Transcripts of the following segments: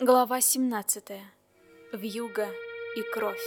Глава 17. Вьюга и кровь.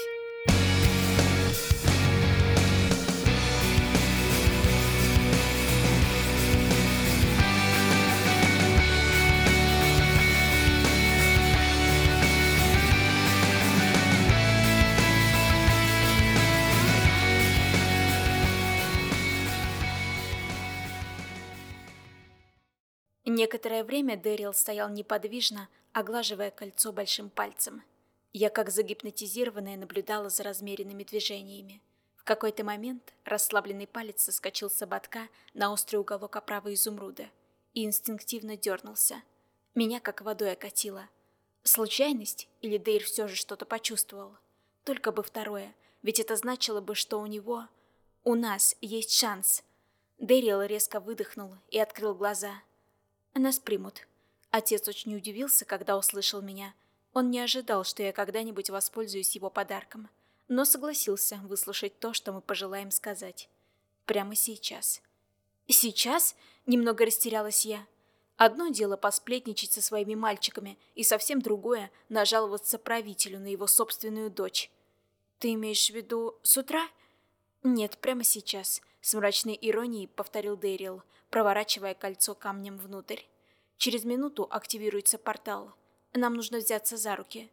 Некоторое время Дэрил стоял неподвижно, оглаживая кольцо большим пальцем. Я, как загипнотизированная, наблюдала за размеренными движениями. В какой-то момент расслабленный палец соскочил с ободка на острый уголок оправы изумруда и инстинктивно дернулся. Меня как водой окатило. Случайность или Дейр все же что-то почувствовал? Только бы второе, ведь это значило бы, что у него... У нас есть шанс. Дэрил резко выдохнул и открыл глаза. Нас примут. Отец очень удивился, когда услышал меня. Он не ожидал, что я когда-нибудь воспользуюсь его подарком, но согласился выслушать то, что мы пожелаем сказать. Прямо сейчас. «Сейчас?» — немного растерялась я. Одно дело посплетничать со своими мальчиками, и совсем другое — нажаловаться правителю на его собственную дочь. «Ты имеешь в виду с утра?» «Нет, прямо сейчас», — с мрачной иронией повторил Дэрил, проворачивая кольцо камнем внутрь. Через минуту активируется портал. Нам нужно взяться за руки.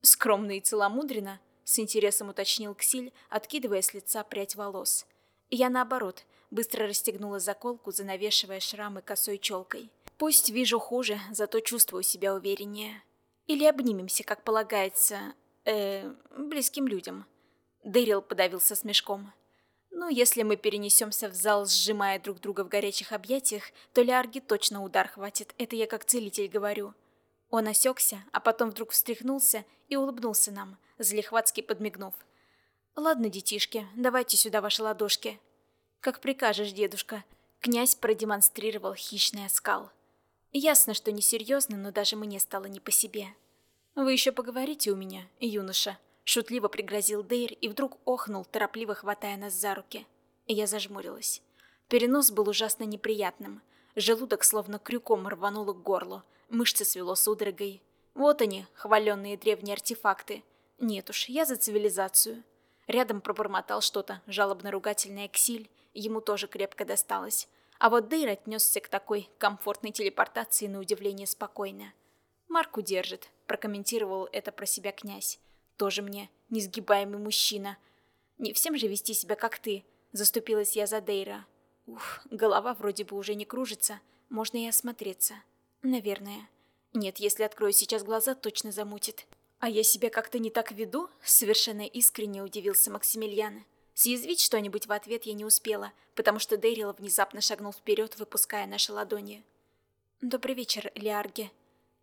Скромно и целомудренно, с интересом уточнил Ксиль, откидывая с лица прядь волос. Я, наоборот, быстро расстегнула заколку, занавешивая шрамы косой челкой. Пусть вижу хуже, зато чувствую себя увереннее. Или обнимемся, как полагается, э, близким людям. Дэрил подавился смешком. Ну, если мы перенесемся в зал, сжимая друг друга в горячих объятиях, то Лярги точно удар хватит, это я как целитель говорю. Он осекся, а потом вдруг встряхнулся и улыбнулся нам, злехватски подмигнув. «Ладно, детишки, давайте сюда ваши ладошки». «Как прикажешь, дедушка». Князь продемонстрировал хищный оскал. Ясно, что несерьезно, но даже мне стало не по себе. «Вы еще поговорите у меня, юноша», Шутливо пригрозил Дейр и вдруг охнул, торопливо хватая нас за руки. Я зажмурилась. Перенос был ужасно неприятным. Желудок словно крюком рвануло к горлу. Мышцы свело судорогой. Вот они, хваленные древние артефакты. Нет уж, я за цивилизацию. Рядом пробормотал что-то, жалобно-ругательное Ксиль. Ему тоже крепко досталось. А вот Дейр отнесся к такой комфортной телепортации на удивление спокойно. «Марку держит», – прокомментировал это про себя князь. Тоже мне несгибаемый мужчина. Не всем же вести себя, как ты. Заступилась я за Дейра. Ух, голова вроде бы уже не кружится. Можно и осмотреться. Наверное. Нет, если открою сейчас глаза, точно замутит. А я себя как-то не так веду? Совершенно искренне удивился Максимилиан. Съязвить что-нибудь в ответ я не успела, потому что Дейрил внезапно шагнул вперед, выпуская наши ладони. «Добрый вечер, Лиарге».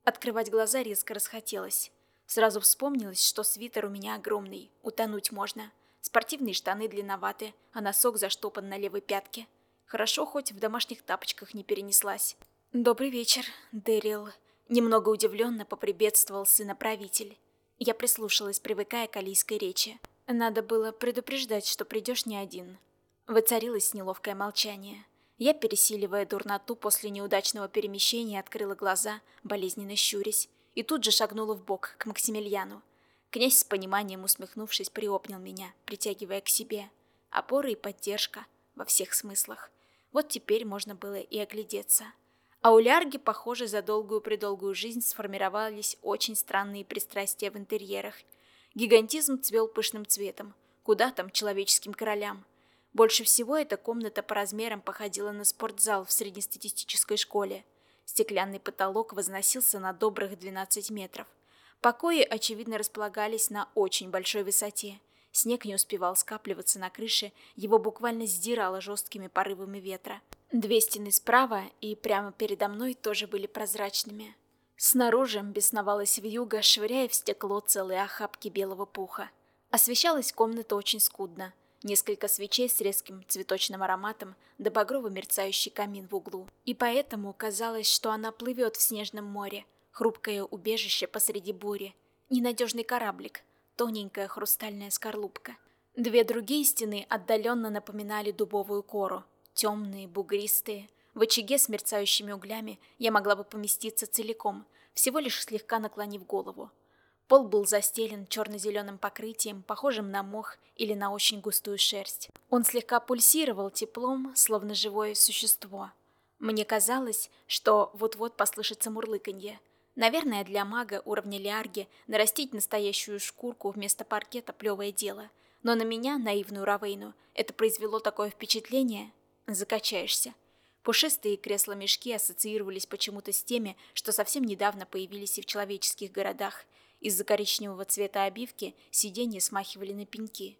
Открывать глаза резко расхотелось. Сразу вспомнилось, что свитер у меня огромный, утонуть можно. Спортивные штаны длинноваты, а носок заштопан на левой пятке. Хорошо, хоть в домашних тапочках не перенеслась. «Добрый вечер, Дэрил», — немного удивленно поприветствовал сына правитель. Я прислушалась, привыкая к алийской речи. Надо было предупреждать, что придешь не один. Воцарилось неловкое молчание. Я, пересиливая дурноту после неудачного перемещения, открыла глаза, болезненно щурясь, и тут же шагнула в бок к Максимилиану. Князь с пониманием усмехнувшись приобнял меня, притягивая к себе. Опора и поддержка во всех смыслах. Вот теперь можно было и оглядеться. А у Лярги, похоже, за долгую-предолгую жизнь сформировались очень странные пристрастия в интерьерах. Гигантизм цвел пышным цветом. Куда там человеческим королям? Больше всего эта комната по размерам походила на спортзал в среднестатистической школе – Стеклянный потолок возносился на добрых 12 метров. Покои, очевидно, располагались на очень большой высоте. Снег не успевал скапливаться на крыше, его буквально сдирало жесткими порывами ветра. Две стены справа и прямо передо мной тоже были прозрачными. Снаружи бесновалась вьюга, швыряя в стекло целые охапки белого пуха. Освещалась комната очень скудно несколько свечей с резким цветочным ароматом да багрово-мерцающий камин в углу. И поэтому казалось, что она плывет в снежном море, хрупкое убежище посреди бури, ненадежный кораблик, тоненькая хрустальная скорлупка. Две другие стены отдаленно напоминали дубовую кору, темные, бугристые. В очаге с мерцающими углями я могла бы поместиться целиком, всего лишь слегка наклонив голову. Пол был застелен черно-зеленым покрытием, похожим на мох или на очень густую шерсть. Он слегка пульсировал теплом, словно живое существо. Мне казалось, что вот-вот послышится мурлыканье. Наверное, для мага уровня Лиарги нарастить настоящую шкурку вместо паркета – плевое дело. Но на меня, наивную Равейну, это произвело такое впечатление – закачаешься. Пушистые кресла-мешки ассоциировались почему-то с теми, что совсем недавно появились и в человеческих городах – из-за коричневого цвета обивки сиденья смахивали на пеньки.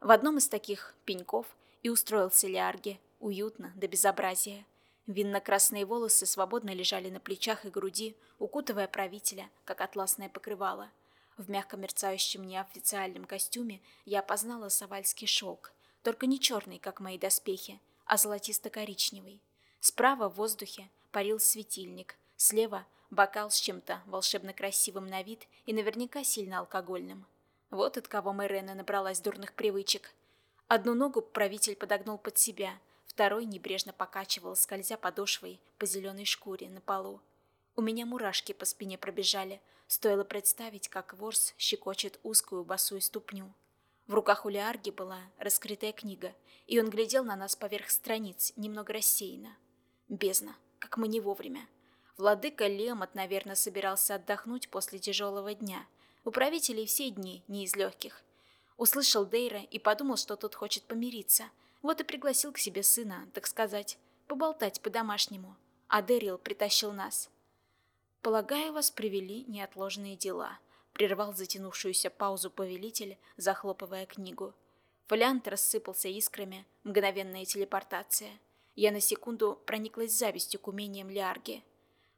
В одном из таких пеньков и устроился Лиарги, уютно, до безобразия. Винно-красные волосы свободно лежали на плечах и груди, укутывая правителя, как атласное покрывало. В мягко мерцающем неофициальном костюме я опознала савальский шелк, только не черный, как мои доспехи, а золотисто-коричневый. Справа в воздухе парил светильник, слева Бокал с чем-то волшебно красивым на вид и наверняка сильно алкогольным. Вот от кого Мэрена набралась дурных привычек. Одну ногу правитель подогнул под себя, второй небрежно покачивал, скользя подошвой по зеленой шкуре на полу. У меня мурашки по спине пробежали, стоило представить, как ворс щекочет узкую босую ступню. В руках у Леарги была раскрытая книга, и он глядел на нас поверх страниц, немного рассеянно. Бездна, как мы не вовремя. Владыка Лемот, наверное, собирался отдохнуть после тяжелого дня. У правителей все дни не из легких. Услышал Дейра и подумал, что тот хочет помириться. Вот и пригласил к себе сына, так сказать, поболтать по-домашнему. А Дэрил притащил нас. «Полагаю, вас привели неотложные дела», — прервал затянувшуюся паузу повелитель, захлопывая книгу. Фолиант рассыпался искрами, мгновенная телепортация. Я на секунду прониклась завистью к умениям Лиарги.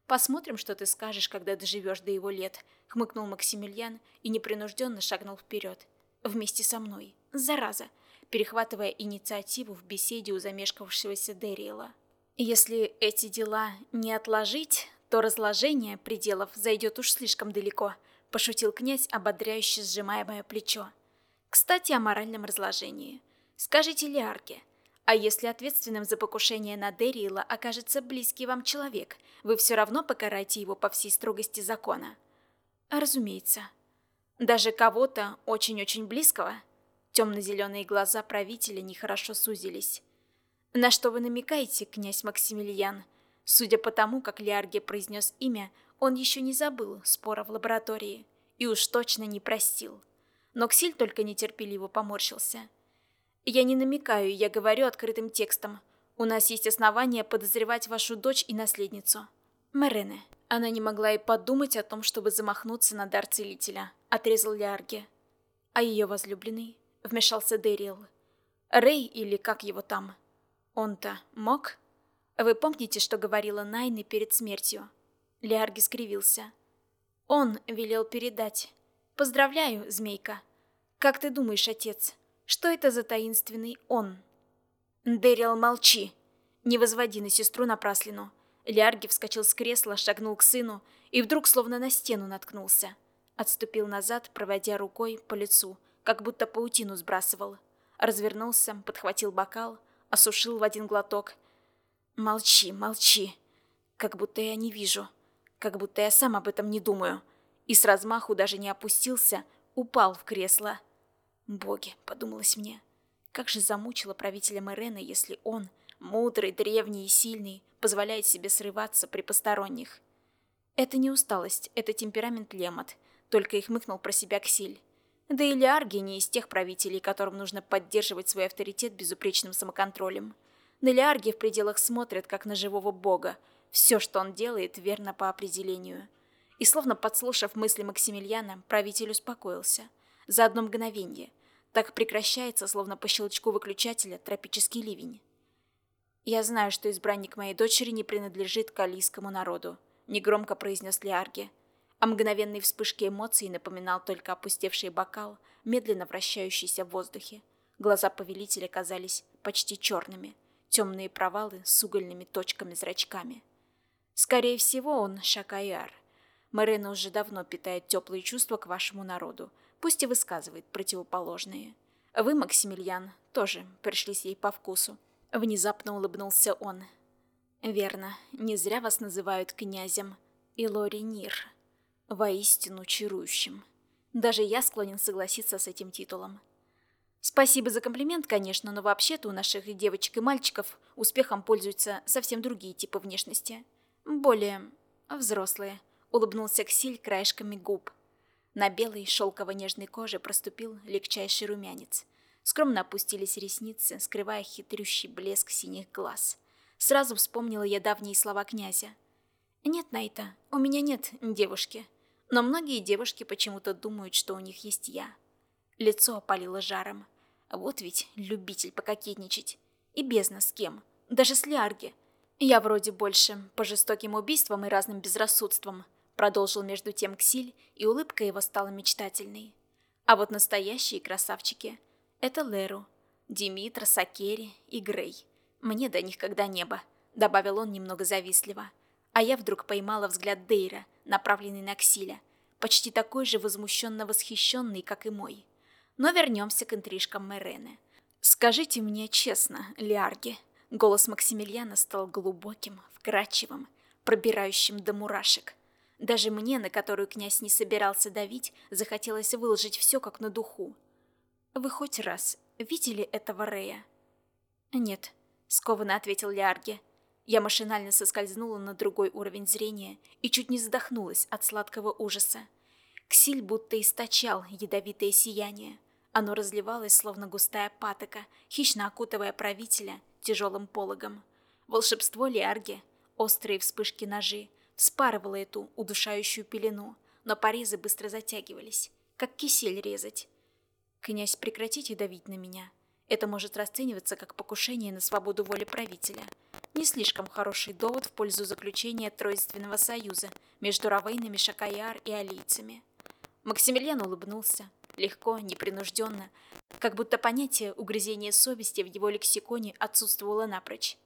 «Посмотрим, что ты скажешь, когда доживешь до его лет», — хмыкнул Максимилиан и непринужденно шагнул вперед. «Вместе со мной. Зараза!» перехватывая инициативу в беседе у замешкавшегося Дэриэла. «Если эти дела не отложить, то разложение пределов зайдет уж слишком далеко», — пошутил князь, ободряюще сжимая мое плечо. «Кстати, о моральном разложении. Скажите Лиарке, а если ответственным за покушение на Дериила окажется близкий вам человек, вы все равно покараете его по всей строгости закона? Разумеется. Даже кого-то очень-очень близкого? Темно-зеленые глаза правителя нехорошо сузились. На что вы намекаете, князь Максимилиан? Судя по тому, как Лиарге произнес имя, он еще не забыл спора в лаборатории и уж точно не простил. Но Ксиль только нетерпеливо поморщился – я не намекаю, я говорю открытым текстом. У нас есть основания подозревать вашу дочь и наследницу. Мерене. Она не могла и подумать о том, чтобы замахнуться на дар целителя. Отрезал Лиарге. А ее возлюбленный? Вмешался Дэрил. Рэй или как его там? Он-то мог? Вы помните, что говорила Найны перед смертью? Лиарги скривился. Он велел передать. Поздравляю, змейка. Как ты думаешь, отец? Что это за таинственный он? Дэрил, молчи. Не возводи на сестру напраслину. Лярги вскочил с кресла, шагнул к сыну и вдруг словно на стену наткнулся. Отступил назад, проводя рукой по лицу, как будто паутину сбрасывал. Развернулся, подхватил бокал, осушил в один глоток. «Молчи, молчи. Как будто я не вижу. Как будто я сам об этом не думаю». И с размаху даже не опустился, упал в кресло. Боги, подумалось мне, как же замучила правителя Мэрена, если он, мудрый, древний и сильный, позволяет себе срываться при посторонних. Это не усталость, это темперамент Лемот, только и хмыкнул про себя Ксиль. Да и Лиарги не из тех правителей, которым нужно поддерживать свой авторитет безупречным самоконтролем. На Лиарги в пределах смотрят, как на живого бога. Все, что он делает, верно по определению. И словно подслушав мысли Максимилиана, правитель успокоился – за одно мгновение. Так прекращается, словно по щелчку выключателя, тропический ливень. «Я знаю, что избранник моей дочери не принадлежит к алийскому народу», — негромко произнес Лиарги. О мгновенной вспышке эмоций напоминал только опустевший бокал, медленно вращающийся в воздухе. Глаза повелителя казались почти черными, темные провалы с угольными точками-зрачками. Скорее всего, он Шакаяр. Марена уже давно питает теплые чувства к вашему народу, пусть и высказывает противоположные. Вы, Максимилиан, тоже пришлись ей по вкусу. Внезапно улыбнулся он. Верно, не зря вас называют князем Илори Нир. воистину чарующим. Даже я склонен согласиться с этим титулом. Спасибо за комплимент, конечно, но вообще-то у наших девочек и мальчиков успехом пользуются совсем другие типы внешности. Более взрослые, улыбнулся Ксиль краешками губ. На белой шелково-нежной коже проступил легчайший румянец. Скромно опустились ресницы, скрывая хитрющий блеск синих глаз. Сразу вспомнила я давние слова князя. «Нет, Найта, у меня нет девушки. Но многие девушки почему-то думают, что у них есть я». Лицо опалило жаром. Вот ведь любитель пококетничать. И бездна с кем. Даже с Лиарги. Я вроде больше по жестоким убийствам и разным безрассудствам. Продолжил между тем Ксиль, и улыбка его стала мечтательной. А вот настоящие красавчики — это Леру, Димитра, Сакери и Грей. Мне до них когда небо, добавил он немного завистливо. А я вдруг поймала взгляд Дейра, направленный на Ксиля, почти такой же возмущенно восхищенный, как и мой. Но вернемся к интрижкам Мерены. «Скажите мне честно, Лиарги», голос Максимилиана стал глубоким, вкрадчивым, пробирающим до мурашек. Даже мне, на которую князь не собирался давить, захотелось выложить все как на духу. «Вы хоть раз видели этого Рея?» «Нет», скованно ответил Лиарге. Я машинально соскользнула на другой уровень зрения и чуть не задохнулась от сладкого ужаса. Ксиль будто источал ядовитое сияние. Оно разливалось, словно густая патока, хищно окутывая правителя тяжелым пологом. Волшебство Лиарге, острые вспышки ножи, вспарывало эту удушающую пелену, но порезы быстро затягивались, как кисель резать. «Князь, прекратите давить на меня», это может расцениваться как покушение на свободу воли правителя. Не слишком хороший довод в пользу заключения Тройственного союза между Равейнами Шакаяр и алийцами. Максимилиан улыбнулся, легко, непринужденно, как будто понятие угрызения совести в его лексиконе отсутствовало напрочь.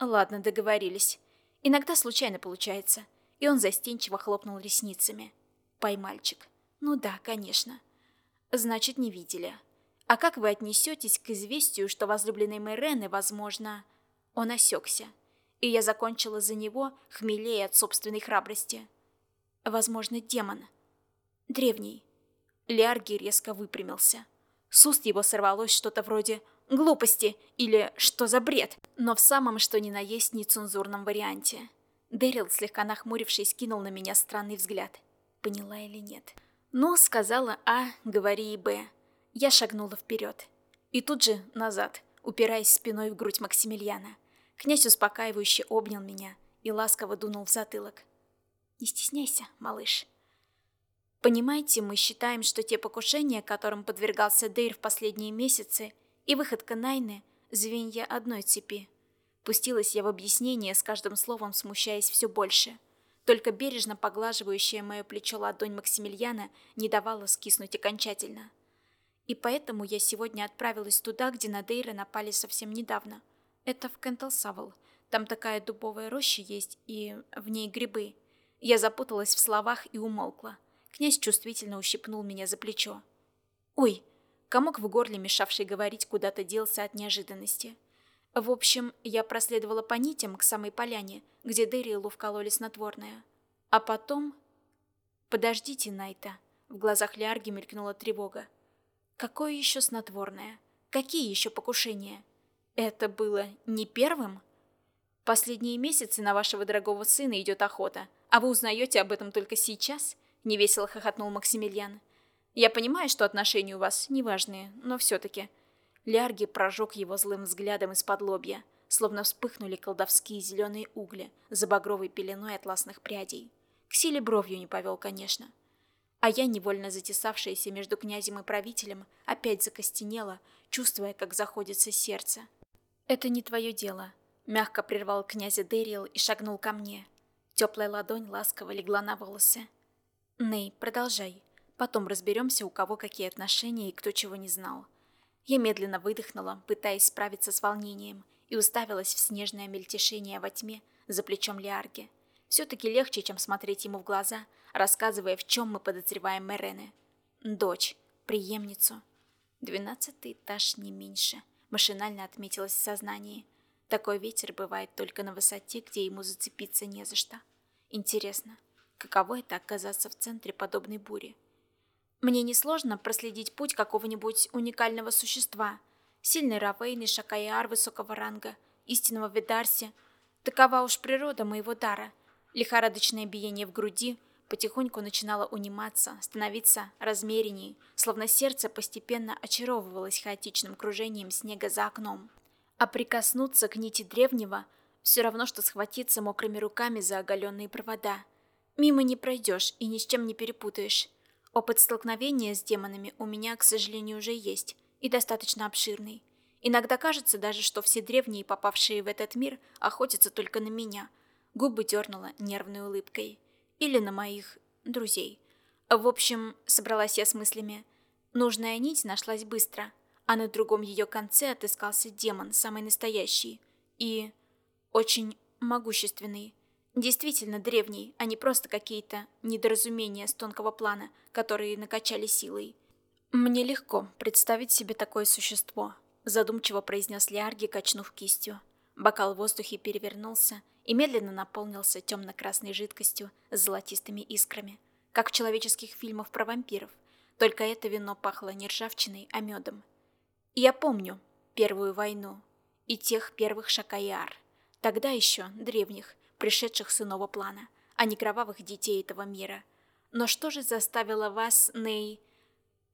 «Ладно, договорились. Иногда случайно получается». И он застенчиво хлопнул ресницами. «Поймальчик. Ну да, конечно. Значит, не видели». А как вы отнесетесь к известию, что возлюбленный Мэрены, возможно... Он осекся, и я закончила за него, хмелее от собственной храбрости. Возможно, демон. Древний. Лиарги резко выпрямился. С уст его сорвалось что-то вроде «глупости» или «что за бред», но в самом что ни на есть нецензурном варианте. Дэрил, слегка нахмурившись, кинул на меня странный взгляд. Поняла или нет? «Ну, сказала А, говори и Б». Я шагнула вперед. И тут же назад, упираясь спиной в грудь Максимилиана. Князь успокаивающе обнял меня и ласково дунул в затылок. «Не стесняйся, малыш». Понимаете, мы считаем, что те покушения, которым подвергался Дейр в последние месяцы, и выходка Найны – звенья одной цепи. Пустилась я в объяснение, с каждым словом смущаясь все больше. Только бережно поглаживающая мое плечо ладонь Максимилиана не давала скиснуть окончательно. И поэтому я сегодня отправилась туда, где на Дейра напали совсем недавно. Это в Кенталсавл. Там такая дубовая роща есть, и в ней грибы. Я запуталась в словах и умолкла. Князь чувствительно ущипнул меня за плечо. «Ой!» Комок в горле, мешавший говорить, куда-то делся от неожиданности. В общем, я проследовала по нитям к самой поляне, где Дэрилу вкололи снотворное. А потом... «Подождите, Найта!» В глазах Лярги мелькнула тревога. Какое еще снотворное? Какие еще покушения? Это было не первым? Последние месяцы на вашего дорогого сына идет охота, а вы узнаете об этом только сейчас? Невесело хохотнул Максимилиан. Я понимаю, что отношения у вас неважные, но все-таки. Лярги прожег его злым взглядом из-под лобья, словно вспыхнули колдовские зеленые угли за багровой пеленой атласных прядей. К силе бровью не повел, конечно а я, невольно затесавшаяся между князем и правителем, опять закостенела, чувствуя, как заходится сердце. «Это не твое дело», — мягко прервал князя Дэрил и шагнул ко мне. Теплая ладонь ласково легла на волосы. «Ней, продолжай. Потом разберемся, у кого какие отношения и кто чего не знал». Я медленно выдохнула, пытаясь справиться с волнением, и уставилась в снежное мельтешение во тьме за плечом Лиарги. Все-таки легче, чем смотреть ему в глаза, рассказывая, в чем мы подозреваем Мерене. Дочь, преемницу. Двенадцатый этаж не меньше, машинально отметилась в сознании. Такой ветер бывает только на высоте, где ему зацепиться не за что. Интересно, каково это оказаться в центре подобной бури. Мне несложно проследить путь какого-нибудь уникального существа. Сильный Равейн и Шакаяр высокого ранга, истинного Видарси. Такова уж природа моего дара. Лихорадочное биение в груди потихоньку начинало униматься, становиться размеренней, словно сердце постепенно очаровывалось хаотичным кружением снега за окном. А прикоснуться к нити древнего все равно, что схватиться мокрыми руками за оголенные провода. Мимо не пройдешь и ни с чем не перепутаешь. Опыт столкновения с демонами у меня, к сожалению, уже есть, и достаточно обширный. Иногда кажется даже, что все древние, попавшие в этот мир, охотятся только на меня. Губы дернула нервной улыбкой. Или на моих друзей. В общем, собралась я с мыслями. Нужная нить нашлась быстро, а на другом ее конце отыскался демон, самый настоящий. И очень могущественный. Действительно древний, а не просто какие-то недоразумения с тонкого плана, которые накачали силой. «Мне легко представить себе такое существо», – задумчиво произнес Лиарги, качнув кистью. Бокал в воздухе перевернулся и медленно наполнился темно-красной жидкостью с золотистыми искрами, как в человеческих фильмах про вампиров, только это вино пахло не ржавчиной, а медом. Я помню Первую войну и тех первых шакаяр, тогда еще древних, пришедших с иного плана, а не кровавых детей этого мира. Но что же заставило вас, Ней...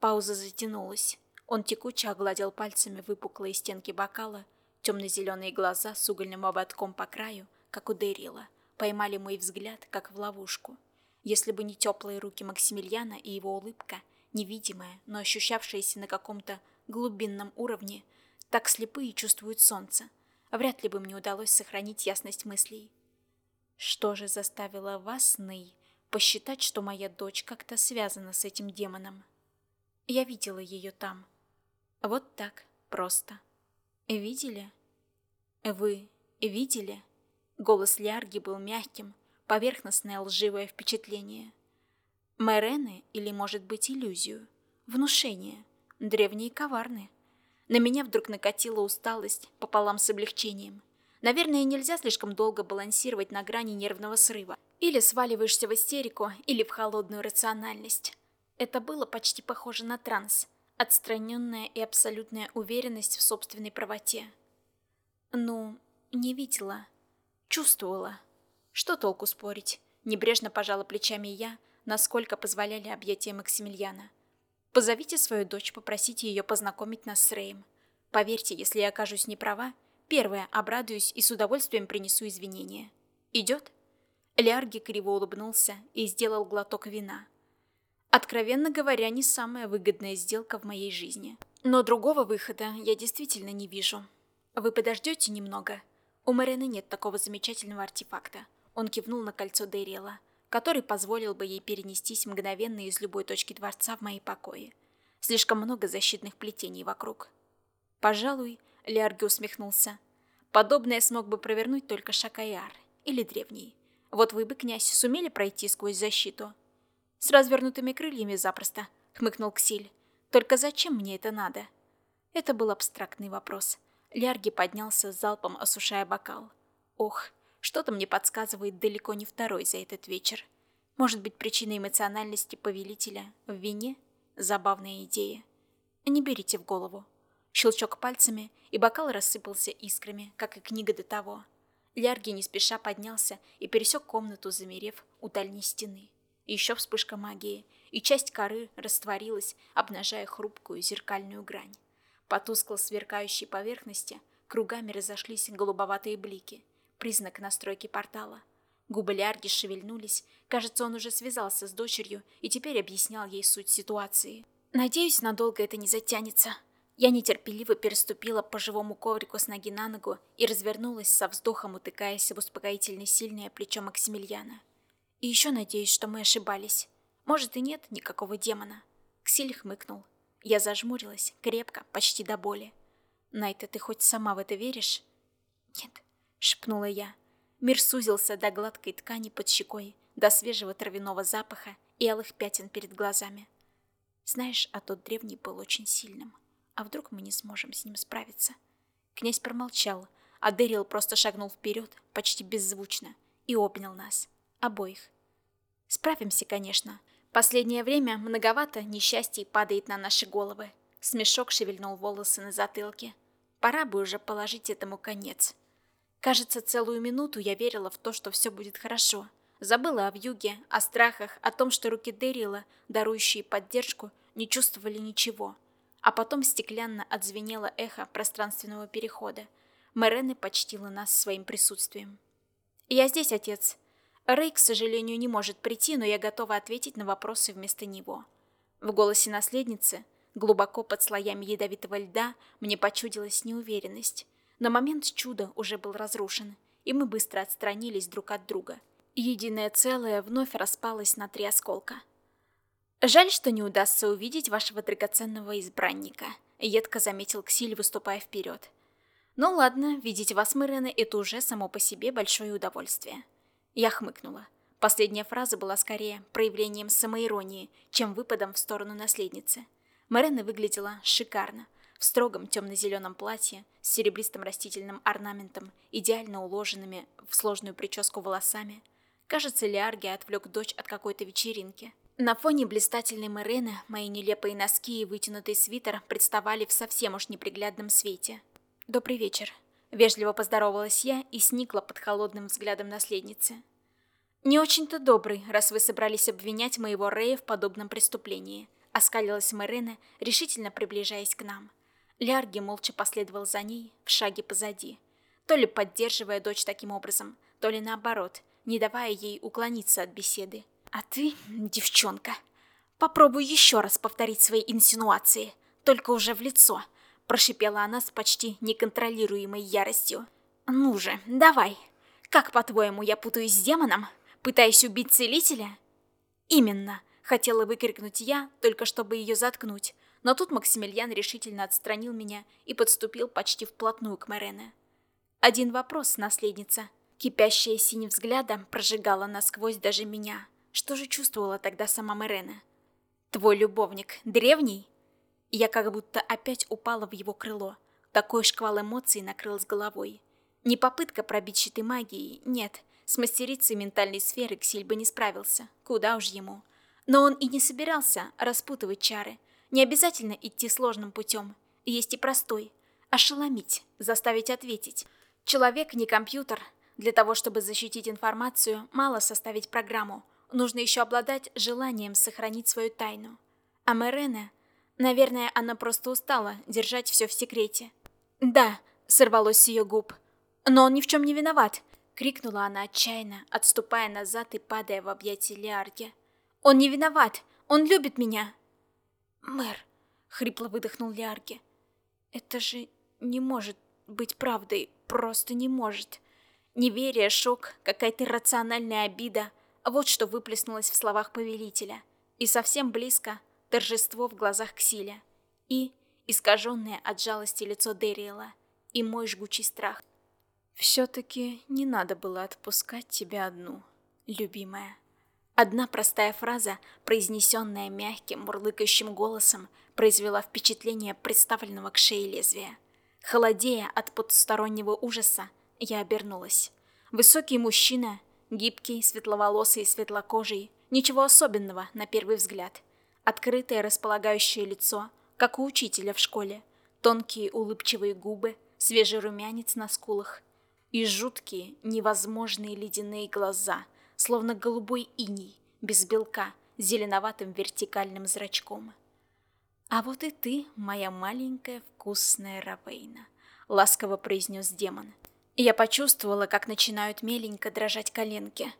Пауза затянулась. Он текуче огладил пальцами выпуклые стенки бокала, темно-зеленые глаза с угольным ободком по краю, как у Дэрила, поймали мой взгляд, как в ловушку. Если бы не теплые руки Максимилиана и его улыбка, невидимая, но ощущавшаяся на каком-то глубинном уровне, так слепые чувствуют солнце, вряд ли бы мне удалось сохранить ясность мыслей. Что же заставило вас, Ней, посчитать, что моя дочь как-то связана с этим демоном? Я видела ее там. Вот так, просто. Видели? Вы видели? Голос Лярги был мягким, поверхностное лживое впечатление. Мэрены или, может быть, иллюзию? Внушение. Древние коварны. На меня вдруг накатила усталость пополам с облегчением. Наверное, нельзя слишком долго балансировать на грани нервного срыва. Или сваливаешься в истерику, или в холодную рациональность. Это было почти похоже на транс. Отстраненная и абсолютная уверенность в собственной правоте. Ну, не видела. Чувствовала. Что толку спорить? Небрежно пожала плечами я, насколько позволяли объятия Максимилиана. Позовите свою дочь, попросите ее познакомить нас с Рэем. Поверьте, если я окажусь неправа, Первое, обрадуюсь и с удовольствием принесу извинения. Идет? Лярги криво улыбнулся и сделал глоток вина. Откровенно говоря, не самая выгодная сделка в моей жизни. Но другого выхода я действительно не вижу. Вы подождете немного? У Марены нет такого замечательного артефакта. Он кивнул на кольцо Дэриэла, который позволил бы ей перенестись мгновенно из любой точки дворца в мои покои. Слишком много защитных плетений вокруг. Пожалуй, Лиарги усмехнулся. Подобное смог бы провернуть только Шакаяр или Древний. Вот вы бы, князь, сумели пройти сквозь защиту? С развернутыми крыльями запросто, хмыкнул Ксиль. Только зачем мне это надо? Это был абстрактный вопрос. Лярги поднялся с залпом, осушая бокал. Ох, что-то мне подсказывает далеко не второй за этот вечер. Может быть, причина эмоциональности повелителя в вине? Забавная идея. Не берите в голову. Щелчок пальцами, и бокал рассыпался искрами, как и книга до того. Лярги не спеша поднялся и пересек комнату, замерев у дальней стены. Еще вспышка магии, и часть коры растворилась, обнажая хрупкую зеркальную грань. По тускло сверкающей поверхности кругами разошлись голубоватые блики, признак настройки портала. Губы Лярги шевельнулись, кажется, он уже связался с дочерью и теперь объяснял ей суть ситуации. «Надеюсь, надолго это не затянется», я нетерпеливо переступила по живому коврику с ноги на ногу и развернулась со вздохом, утыкаясь в успокоительно сильное плечо Максимилиана. И еще надеюсь, что мы ошибались. Может и нет никакого демона. Ксиль хмыкнул. Я зажмурилась, крепко, почти до боли. Найта, ты хоть сама в это веришь? Нет, шепнула я. Мир сузился до гладкой ткани под щекой, до свежего травяного запаха и алых пятен перед глазами. Знаешь, а тот древний был очень сильным. А вдруг мы не сможем с ним справиться? Князь промолчал, а Дэрил просто шагнул вперед, почти беззвучно, и обнял нас, обоих. Справимся, конечно. Последнее время многовато несчастий падает на наши головы. Смешок шевельнул волосы на затылке. Пора бы уже положить этому конец. Кажется, целую минуту я верила в то, что все будет хорошо. Забыла о вьюге, о страхах, о том, что руки Дэрила, дарующие поддержку, не чувствовали ничего. А потом стеклянно отзвенело эхо пространственного перехода. Мэрены почтила нас своим присутствием. «Я здесь, отец». Рэй, к сожалению, не может прийти, но я готова ответить на вопросы вместо него. В голосе наследницы, глубоко под слоями ядовитого льда, мне почудилась неуверенность. Но момент чуда уже был разрушен, и мы быстро отстранились друг от друга – Единое целое вновь распалось на три осколка. «Жаль, что не удастся увидеть вашего драгоценного избранника», — едко заметил Ксиль, выступая вперед. «Ну ладно, видеть вас, Мэрена, это уже само по себе большое удовольствие». Я хмыкнула. Последняя фраза была скорее проявлением самоиронии, чем выпадом в сторону наследницы. Мэрена выглядела шикарно, в строгом темно-зеленом платье с серебристым растительным орнаментом, идеально уложенными в сложную прическу волосами, Кажется, Лиарги отвлек дочь от какой-то вечеринки. На фоне блистательной Мэрены мои нелепые носки и вытянутый свитер представали в совсем уж неприглядном свете. «Добрый вечер», — вежливо поздоровалась я и сникла под холодным взглядом наследницы. «Не очень-то добрый, раз вы собрались обвинять моего Рея в подобном преступлении», — оскалилась Мэрена, решительно приближаясь к нам. Лярги молча последовал за ней, в шаге позади, то ли поддерживая дочь таким образом, то ли наоборот — не давая ей уклониться от беседы. «А ты, девчонка, попробуй еще раз повторить свои инсинуации, только уже в лицо», прошипела она с почти неконтролируемой яростью. «Ну же, давай. Как, по-твоему, я путаюсь с демоном? Пытаюсь убить целителя?» «Именно», — хотела выкрикнуть я, только чтобы ее заткнуть, но тут Максимилиан решительно отстранил меня и подступил почти вплотную к Морене. «Один вопрос, наследница», Кипящая синим взглядом прожигала насквозь даже меня. Что же чувствовала тогда сама Мэрена? «Твой любовник древний?» Я как будто опять упала в его крыло. Такой шквал эмоций накрыл с головой. Не попытка пробить щиты магии, нет. С мастерицей ментальной сферы Ксиль бы не справился. Куда уж ему. Но он и не собирался распутывать чары. Не обязательно идти сложным путем. Есть и простой. Ошеломить, заставить ответить. Человек не компьютер, для того, чтобы защитить информацию, мало составить программу. Нужно еще обладать желанием сохранить свою тайну. А Мэрене... Наверное, она просто устала держать все в секрете. «Да», — сорвалось с ее губ. «Но он ни в чем не виноват», — крикнула она отчаянно, отступая назад и падая в объятия Лиарги. «Он не виноват! Он любит меня!» «Мэр», — хрипло выдохнул Лиарги. «Это же не может быть правдой, просто не может». Неверие, шок, какая-то рациональная обида – вот что выплеснулось в словах повелителя. И совсем близко – торжество в глазах Ксиля. И искаженное от жалости лицо Дериэла. И мой жгучий страх. «Все-таки не надо было отпускать тебя одну, любимая». Одна простая фраза, произнесенная мягким, мурлыкающим голосом, произвела впечатление представленного к шее лезвия. Холодея от потустороннего ужаса, я обернулась. Высокий мужчина, гибкий, светловолосый и светлокожий, ничего особенного на первый взгляд. Открытое располагающее лицо, как у учителя в школе, тонкие улыбчивые губы, свежий румянец на скулах и жуткие, невозможные ледяные глаза, словно голубой иней, без белка, зеленоватым вертикальным зрачком. «А вот и ты, моя маленькая вкусная Равейна», — ласково произнес демон. Я почувствовала, как начинают меленько дрожать коленки.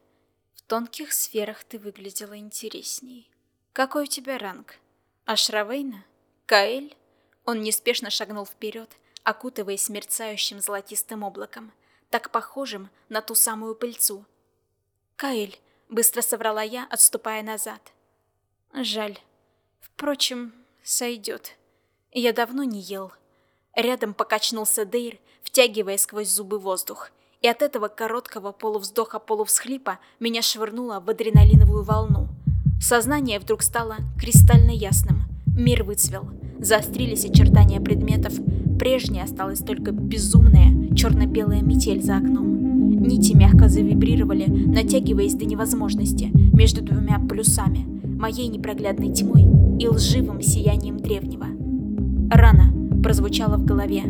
В тонких сферах ты выглядела интересней. Какой у тебя ранг? Ашравейна? Каэль? Он неспешно шагнул вперед, окутываясь мерцающим золотистым облаком, так похожим на ту самую пыльцу. Каэль, быстро соврала я, отступая назад. Жаль. Впрочем, сойдет. Я давно не ел. Рядом покачнулся Дейр, втягивая сквозь зубы воздух. И от этого короткого полувздоха-полувсхлипа меня швырнуло в адреналиновую волну. Сознание вдруг стало кристально ясным. Мир выцвел. Заострились очертания предметов. Прежней осталась только безумная черно-белая метель за окном. Нити мягко завибрировали, натягиваясь до невозможности между двумя плюсами, моей непроглядной тьмой и лживым сиянием древнего. «Рано!» – прозвучало в голове.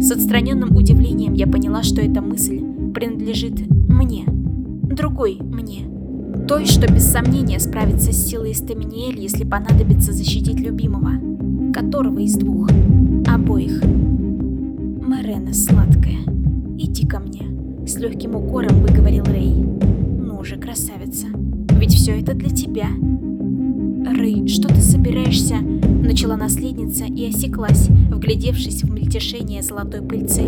С отстраненным удивлением я поняла, что эта мысль принадлежит мне, другой мне. Той, что без сомнения справится с силой Стаминиэль, если понадобится защитить любимого. Которого из двух? Обоих. Марена сладкая, иди ко мне. С легким укором выговорил Рэй. Ну же, красавица, ведь все это для тебя. Рэй, что ты собираешься? Начала наследница и осеклась, вглядевшись в мельтешение золотой пыльцы.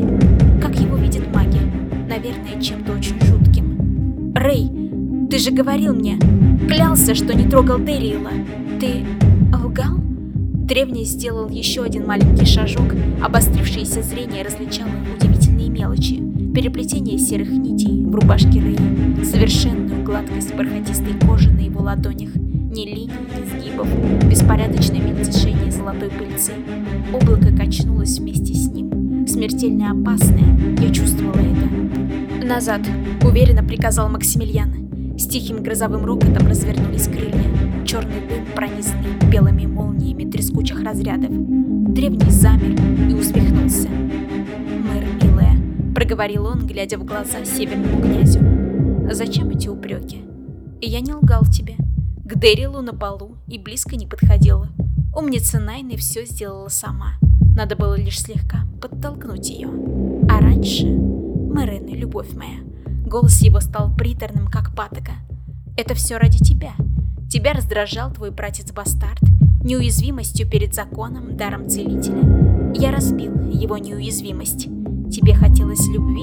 Как его видит маги? Наверное, чем-то очень жутким. Рэй, ты же говорил мне, клялся, что не трогал Дэриэла. Ты лгал? Древний сделал еще один маленький шажок, обострившееся зрение различало удивительные мелочи. Переплетение серых нитей в рубашке Рэя, совершенную гладкость бархатистой кожи на его ладонях, ни линий, ни сгибов, беспорядочное мельтешение золотой пыльцы. Облако качнулось вместе с ним. Смертельно опасное, я чувствовала это. «Назад!» — уверенно приказал Максимилиан. С тихим грозовым рокотом развернулись крылья. Черный дым, пронизанный белыми молниями трескучих разрядов. Древний замер и усмехнулся. «Мэр, милая», — проговорил он, глядя в глаза северному князю. «Зачем эти упреки? Я не лгал тебе. К Дэрилу на балу и близко не подходила. Умница Найны все сделала сама. Надо было лишь слегка подтолкнуть ее. А раньше... Мэрена, любовь моя, Голос его стал приторным, как патока. «Это все ради тебя. Тебя раздражал твой братец-бастард, неуязвимостью перед законом, даром целителя. Я разбил его неуязвимость. Тебе хотелось любви,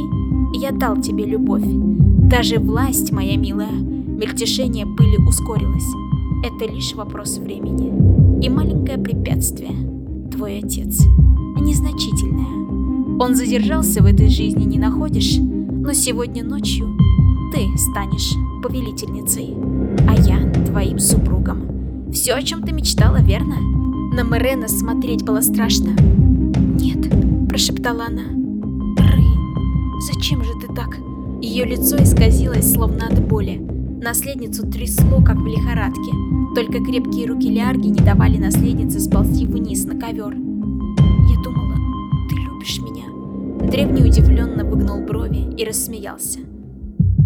я дал тебе любовь. Даже власть, моя милая, мельтешение пыли ускорилось. Это лишь вопрос времени. И маленькое препятствие. Твой отец. Незначительное. Он задержался в этой жизни, не находишь? Но сегодня ночью ты станешь повелительницей, а я твоим супругом. Все, о чем ты мечтала, верно? На Мерена смотреть было страшно. Нет, прошептала она. Ры, зачем же ты так? Ее лицо исказилось, словно от боли. Наследницу трясло, как в лихорадке. Только крепкие руки Лярги не давали наследнице сползти вниз на ковер. Я думала, ты любишь меня. Древний удивленно выгнул брови и рассмеялся.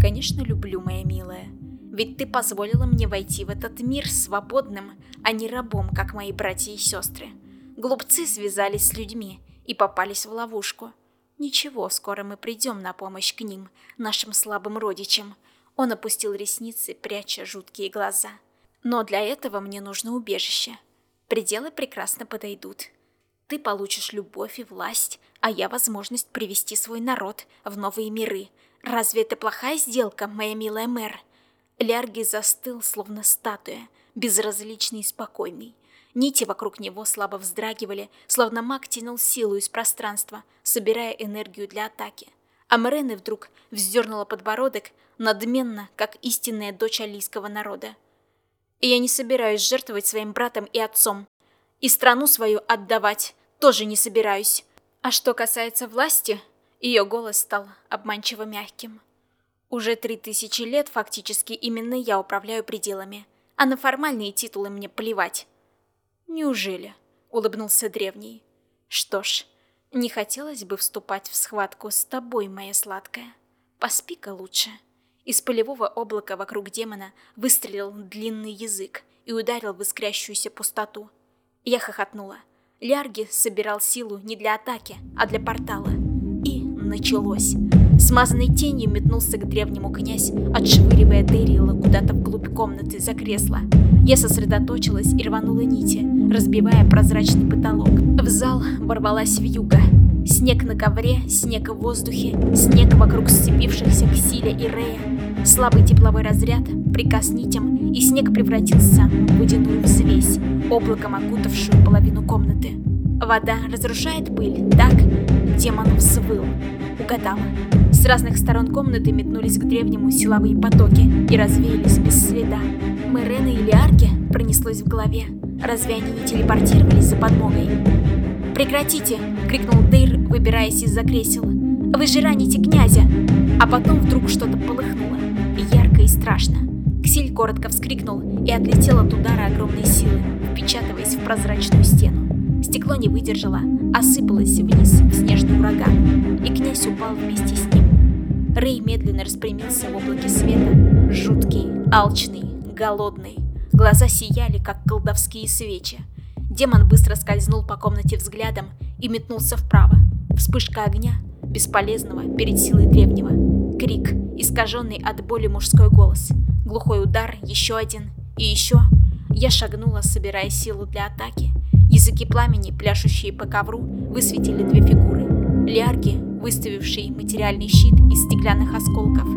«Конечно, люблю, моя милая. Ведь ты позволила мне войти в этот мир свободным, а не рабом, как мои братья и сестры. Глупцы связались с людьми и попались в ловушку. Ничего, скоро мы придем на помощь к ним, нашим слабым родичам». Он опустил ресницы, пряча жуткие глаза. «Но для этого мне нужно убежище. Пределы прекрасно подойдут. Ты получишь любовь и власть, а я возможность привести свой народ в новые миры. Разве это плохая сделка, моя милая мэр? Лярги застыл, словно статуя, безразличный и спокойный. Нити вокруг него слабо вздрагивали, словно маг тянул силу из пространства, собирая энергию для атаки. А Мрены вдруг вздернула подбородок, надменно, как истинная дочь алийского народа. «Я не собираюсь жертвовать своим братом и отцом, и страну свою отдавать, тоже не собираюсь. А что касается власти, ее голос стал обманчиво мягким. Уже три тысячи лет фактически именно я управляю пределами, а на формальные титулы мне плевать. Неужели? Улыбнулся древний. Что ж, не хотелось бы вступать в схватку с тобой, моя сладкая. Поспи-ка лучше. Из полевого облака вокруг демона выстрелил длинный язык и ударил в искрящуюся пустоту. Я хохотнула. Лярги собирал силу не для атаки, а для портала. И началось. Смазанной тенью метнулся к древнему князь, отшвыривая Дэрила куда-то вглубь комнаты за кресло. Я сосредоточилась и рванула нити, разбивая прозрачный потолок. В зал ворвалась вьюга. Снег на ковре, снег в воздухе, снег вокруг сцепившихся к Силе и Рея. Слабый тепловой разряд, приказ нитям, и снег превратился в водяную взвесь, облаком окутавшую половину комнаты. Вода разрушает пыль, так? Демон взвыл. Угадала. С разных сторон комнаты метнулись к древнему силовые потоки и развеялись без следа. Мэрена или Арки пронеслось в голове. Разве они не телепортировались за подмогой? «Прекратите!» — крикнул Дейр, выбираясь из-за кресел. «Вы же раните князя!» А потом вдруг что-то полыхнуло, ярко и страшно. Ксиль коротко вскрикнул и отлетел от удара огромной силы, впечатываясь в прозрачную стену. Стекло не выдержало, осыпалось вниз в снежный ураган, и князь упал вместе с ним. Рэй медленно распрямился в облаке света, жуткий, алчный, голодный. Глаза сияли, как колдовские свечи. Демон быстро скользнул по комнате взглядом и метнулся вправо. Вспышка огня, бесполезного перед силой древнего. Крик, искаженный от боли мужской голос. Глухой удар, еще один и еще. Я шагнула, собирая силу для атаки. Языки пламени, пляшущие по ковру, высветили две фигуры. Лиарги, выставивший материальный щит из стеклянных осколков.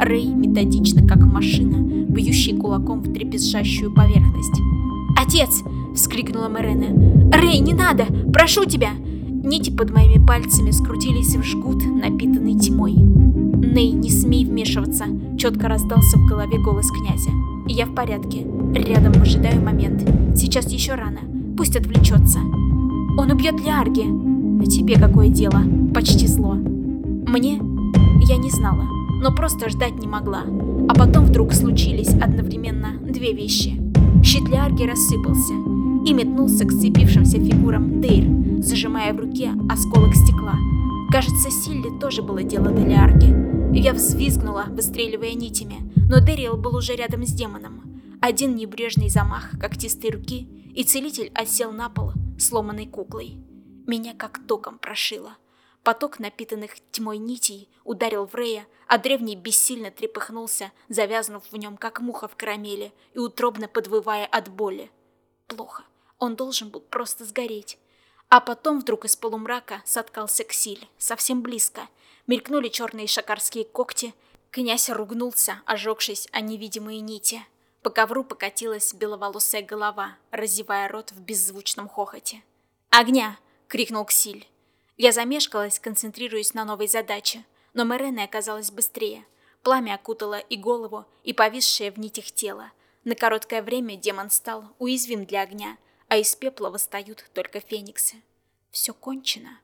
Рэй, методично, как машина, бьющий кулаком в трепещущую поверхность. «Отец!» — вскрикнула Мэрена. «Рэй, не надо! Прошу тебя!» Нити под моими пальцами скрутились в жгут, напитанный тьмой. «Ней, не смей вмешиваться!» — четко раздался в голове голос князя. «Я в порядке. Рядом выжидаю момент. Сейчас еще рано. Пусть отвлечется. Он убьет Лиарги. А тебе какое дело? Почти зло. Мне? Я не знала, но просто ждать не могла. А потом вдруг случились одновременно две вещи. Щит Лиарги рассыпался и метнулся к сцепившимся фигурам Дейр, зажимая в руке осколок стекла. Кажется, Силли тоже было дело до Лиарги. Я взвизгнула, выстреливая нитями, но Дэриэл был уже рядом с демоном. Один небрежный замах когтистой руки, и целитель осел на пол, сломанной куклой. Меня как током прошило. Поток напитанных тьмой нитей ударил в Рея, а древний бессильно трепыхнулся, завязнув в нем, как муха в карамели, и утробно подвывая от боли. Плохо. Он должен был просто сгореть. А потом вдруг из полумрака соткался Ксиль, совсем близко. Мелькнули черные шакарские когти. Князь ругнулся, ожегшись о невидимые нити. По ковру покатилась беловолосая голова, разевая рот в беззвучном хохоте. «Огня!» — крикнул Ксиль. Я замешкалась, концентрируясь на новой задаче, но Мэрена оказалась быстрее. Пламя окутало и голову, и повисшее в нитях тело. На короткое время демон стал уязвим для огня, а из пепла восстают только фениксы. Все кончено.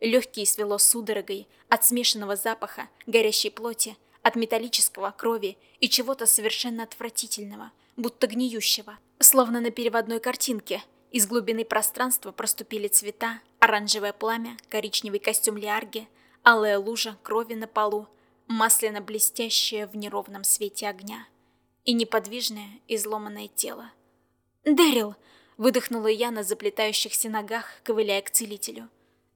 Легкие свело судорогой от смешанного запаха, горящей плоти, от металлического крови и чего-то совершенно отвратительного, будто гниющего. Словно на переводной картинке. Из глубины пространства проступили цвета, оранжевое пламя, коричневый костюм Лиарги, алая лужа крови на полу, масляно-блестящее в неровном свете огня и неподвижное изломанное тело. «Дэрил!» Выдохнула я на заплетающихся ногах, ковыляя к целителю.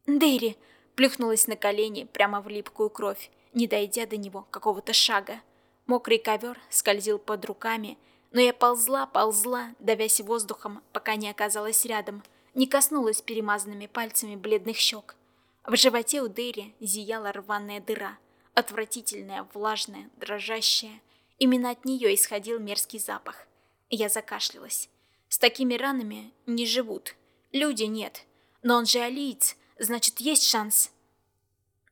«Дэри!» Плюхнулась на колени прямо в липкую кровь, не дойдя до него какого-то шага. Мокрый ковер скользил под руками, но я ползла, ползла, давясь воздухом, пока не оказалась рядом, не коснулась перемазанными пальцами бледных щек. В животе у Дэри зияла рваная дыра, отвратительная, влажная, дрожащая. Именно от нее исходил мерзкий запах. Я закашлялась. С такими ранами не живут. Люди нет. Но он же алиец, значит, есть шанс.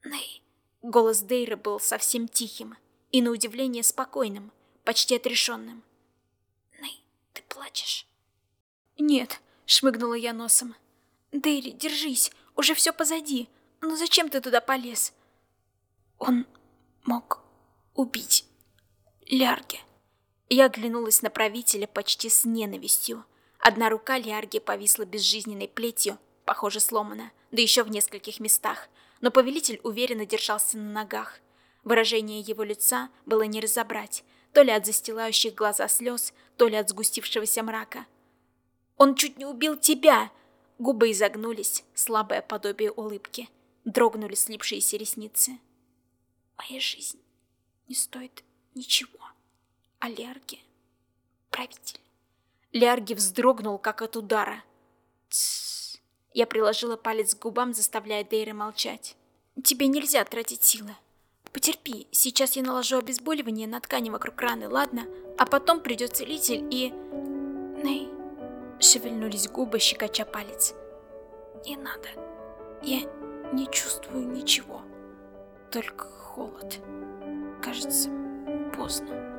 Ней. Голос Дейра был совсем тихим и, на удивление, спокойным, почти отрешенным. Ней, ты плачешь? Нет, шмыгнула я носом. Дейри, держись, уже все позади. Но зачем ты туда полез? Он мог убить Лярги. Я оглянулась на правителя почти с ненавистью. Одна рука Лиарги повисла безжизненной плетью, похоже, сломана, да еще в нескольких местах, но повелитель уверенно держался на ногах. Выражение его лица было не разобрать, то ли от застилающих глаза слез, то ли от сгустившегося мрака. «Он чуть не убил тебя!» Губы изогнулись, слабое подобие улыбки. Дрогнули слипшиеся ресницы. «Моя жизнь не стоит ничего». Аллерги. Правитель. Лярги вздрогнул, как от удара. Тссс. Я приложила палец к губам, заставляя Дейра молчать. Тебе нельзя тратить силы. Потерпи, сейчас я наложу обезболивание на ткани вокруг раны, ладно? А потом придет целитель и... Ней. Шевельнулись губы, щекоча палец. Не надо. Я не чувствую ничего. Только холод. Кажется, поздно.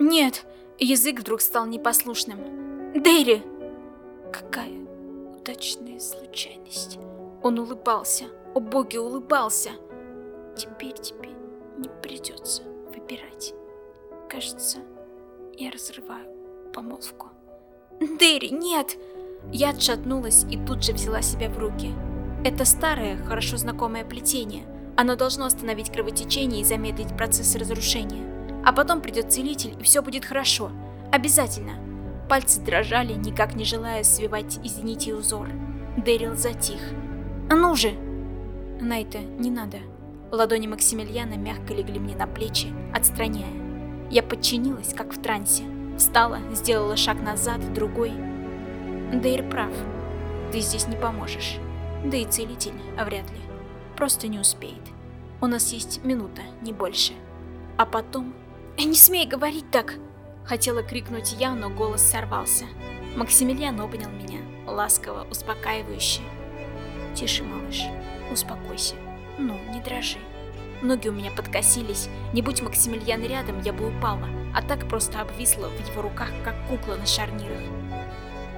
«Нет!» Язык вдруг стал непослушным. «Дэйри!» Какая удачная случайность. Он улыбался. О боги, улыбался. Теперь тебе не придется выбирать. Кажется, я разрываю помолвку. Дерри, нет! Я отшатнулась и тут же взяла себя в руки. Это старое, хорошо знакомое плетение. Оно должно остановить кровотечение и замедлить процесс разрушения. А потом придет целитель, и все будет хорошо. Обязательно. Пальцы дрожали, никак не желая свивать из нити узор. Дэрил затих. «Ну же!» «Найта, не надо». Ладони Максимилиана мягко легли мне на плечи, отстраняя. Я подчинилась, как в трансе. Встала, сделала шаг назад, другой. Дейр прав. Ты здесь не поможешь. Да и целитель вряд ли. Просто не успеет. У нас есть минута, не больше. А потом... «Не смей говорить так!» Хотела крикнуть я, но голос сорвался. Максимилиан обнял меня, ласково, успокаивающе. «Тише, малыш, успокойся. Ну, не дрожи». Ноги у меня подкосились, не будь Максимилиан рядом, я бы упала, а так просто обвисла в его руках, как кукла на шарнирах.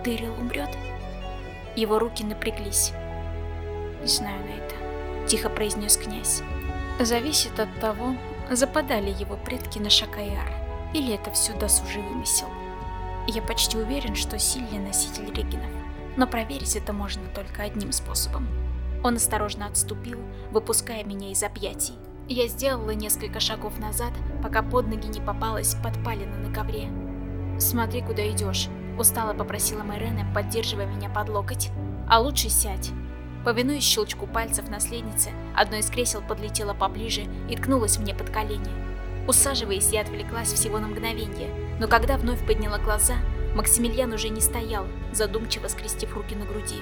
Дэрил умрет? Его руки напряглись. «Не знаю на это», — тихо произнес князь. «Зависит от того, западали его предки на Шакаяр, или это все досужий вымысел. Я почти уверен, что сильный носитель регенов, но проверить это можно только одним способом. Он осторожно отступил, выпуская меня из объятий. Я сделала несколько шагов назад, пока под ноги не попалась подпалина на ковре. «Смотри, куда идешь», — устало попросила Майрена, поддерживая меня под локоть. «А лучше сядь». Повинуясь щелчку пальцев наследницы, одно из кресел подлетело поближе и ткнулось мне под колени. Усаживаясь, я отвлеклась всего на мгновение, но когда вновь подняла глаза, Максимилиан уже не стоял, задумчиво скрестив руки на груди.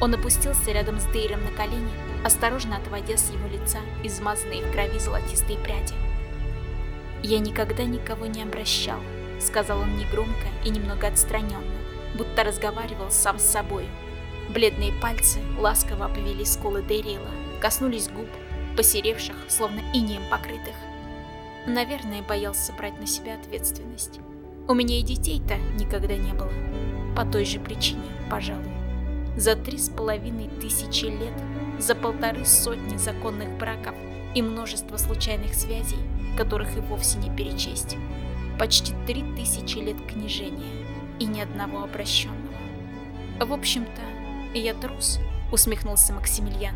Он опустился рядом с Дейром на колени, осторожно отводя с его лица измазанные в крови золотистые пряди. «Я никогда никого не обращал», — сказал он негромко и немного отстраненно, будто разговаривал сам с собой. Бледные пальцы ласково обвели скулы Дэрила, коснулись губ, посеревших, словно инеем покрытых. Наверное, боялся брать на себя ответственность. У меня и детей-то никогда не было. По той же причине, пожалуй. За три с половиной тысячи лет, за полторы сотни законных браков и множество случайных связей, которых и вовсе не перечесть. Почти три тысячи лет княжения и ни одного обращенного. В общем-то, я трус, усмехнулся Максимилиан.